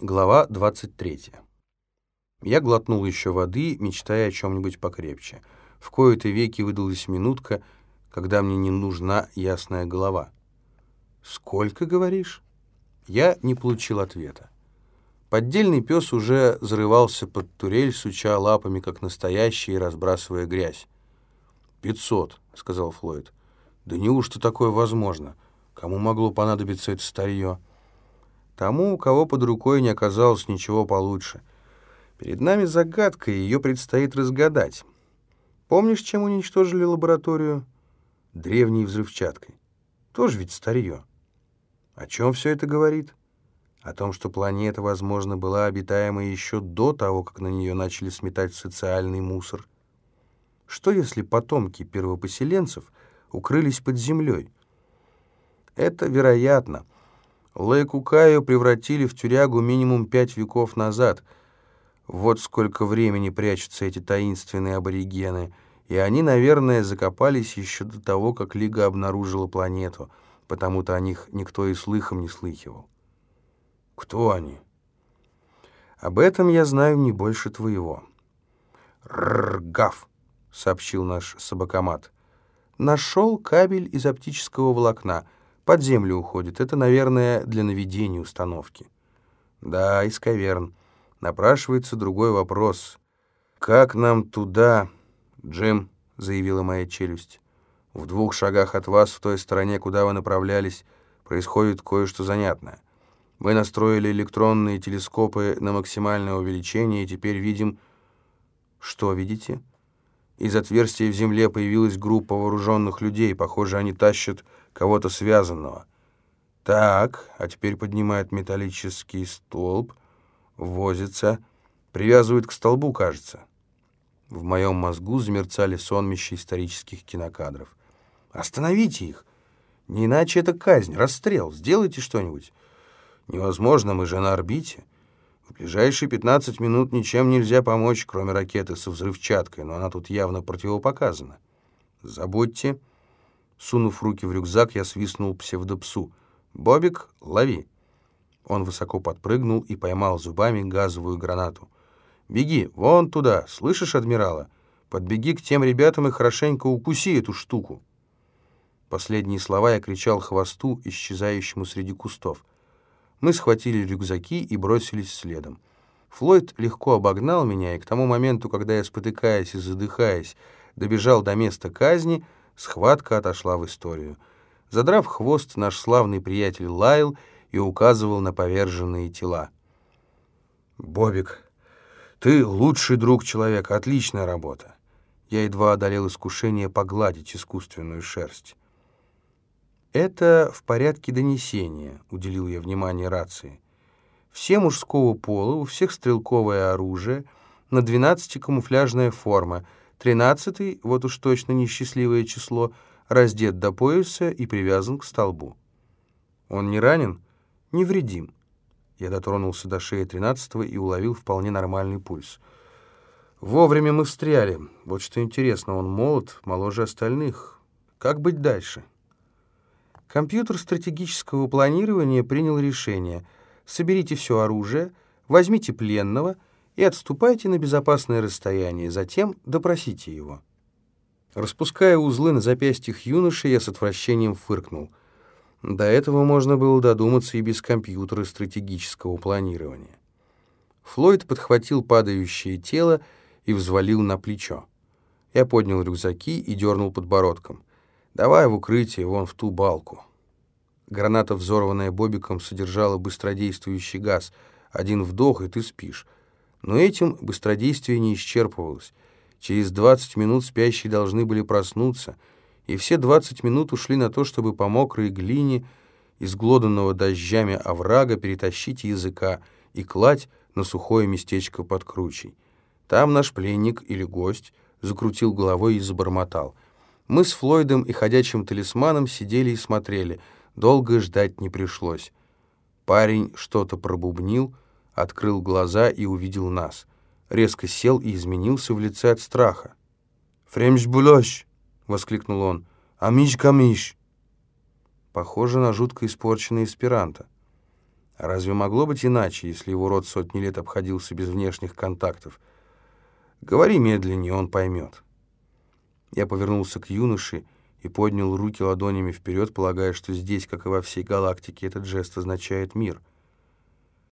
Глава 23. Я глотнул еще воды, мечтая о чем-нибудь покрепче. В кои-то веки выдалась минутка, когда мне не нужна ясная голова. «Сколько, говоришь?» Я не получил ответа. Поддельный пес уже зарывался под турель, суча лапами, как настоящий, разбрасывая грязь. «Пятьсот», — сказал Флойд. «Да неужто такое возможно? Кому могло понадобиться это старье?» Тому, у кого под рукой не оказалось ничего получше. Перед нами загадка, и ее предстоит разгадать. Помнишь, чем уничтожили лабораторию? Древней взрывчаткой. Тоже ведь старье. О чем все это говорит? О том, что планета, возможно, была обитаема еще до того, как на нее начали сметать социальный мусор. Что если потомки первопоселенцев укрылись под землей? Это вероятно — Лайкукаю превратили в тюрягу минимум пять веков назад. Вот сколько времени прячутся эти таинственные аборигены. И они, наверное, закопались еще до того, как Лига обнаружила планету, потому-то о них никто и слыхом не слыхивал. Кто они? Об этом я знаю не больше твоего. «Ргав», — сообщил наш собакомат. «Нашел кабель из оптического волокна» под землю уходит. Это, наверное, для наведения установки. Да, искаверн. Напрашивается другой вопрос. Как нам туда, Джим, заявила моя челюсть. В двух шагах от вас, в той стороне, куда вы направлялись, происходит кое-что занятное. Мы настроили электронные телескопы на максимальное увеличение и теперь видим... Что видите? Из отверстия в земле появилась группа вооруженных людей. Похоже, они тащат кого-то связанного. Так, а теперь поднимает металлический столб, возится, привязывает к столбу, кажется. В моем мозгу замерцали сонмища исторических кинокадров. Остановите их! Не иначе это казнь, расстрел. Сделайте что-нибудь. Невозможно, мы же на орбите. В ближайшие 15 минут ничем нельзя помочь, кроме ракеты со взрывчаткой, но она тут явно противопоказана. Забудьте. Сунув руки в рюкзак, я свистнул псевдопсу. «Бобик, лови!» Он высоко подпрыгнул и поймал зубами газовую гранату. «Беги, вон туда, слышишь, адмирала? Подбеги к тем ребятам и хорошенько укуси эту штуку!» Последние слова я кричал хвосту, исчезающему среди кустов. Мы схватили рюкзаки и бросились следом. Флойд легко обогнал меня, и к тому моменту, когда я, спотыкаясь и задыхаясь, добежал до места казни, схватка отошла в историю. Задрав хвост, наш славный приятель лаял и указывал на поверженные тела. «Бобик, ты лучший друг человека, отличная работа!» Я едва одолел искушение погладить искусственную шерсть. «Это в порядке донесения», — уделил я внимание рации. «Все мужского пола, у всех стрелковое оружие, на двенадцати камуфляжная форма, тринадцатый, вот уж точно несчастливое число, раздет до пояса и привязан к столбу. Он не ранен? Невредим». Я дотронулся до шеи тринадцатого и уловил вполне нормальный пульс. Вовремя мы встряли. Вот что интересно, он молод, моложе остальных. Как быть дальше?» Компьютер стратегического планирования принял решение. Соберите все оружие, возьмите пленного и отступайте на безопасное расстояние, затем допросите его. Распуская узлы на запястьях юноши, я с отвращением фыркнул. До этого можно было додуматься и без компьютера стратегического планирования. Флойд подхватил падающее тело и взвалил на плечо. Я поднял рюкзаки и дернул подбородком. Давай в укрытие, вон в ту балку. Граната, взорванная Бобиком, содержала быстродействующий газ. Один вдох, и ты спишь. Но этим быстродействие не исчерпывалось. Через 20 минут спящие должны были проснуться, и все 20 минут ушли на то, чтобы по мокрой глине изглоданного дождями оврага перетащить языка и кладь на сухое местечко под кручей. Там наш пленник или гость закрутил головой и забормотал — мы с Флойдом и ходячим талисманом сидели и смотрели. Долго ждать не пришлось. Парень что-то пробубнил, открыл глаза и увидел нас. Резко сел и изменился в лице от страха. «Фремш булёш!» — воскликнул он. «Амиш камиш!» Похоже на жутко испорченный эсперанто. Разве могло быть иначе, если его род сотни лет обходился без внешних контактов? Говори медленнее, он поймет. Я повернулся к юноше и поднял руки ладонями вперед, полагая, что здесь, как и во всей галактике, этот жест означает мир —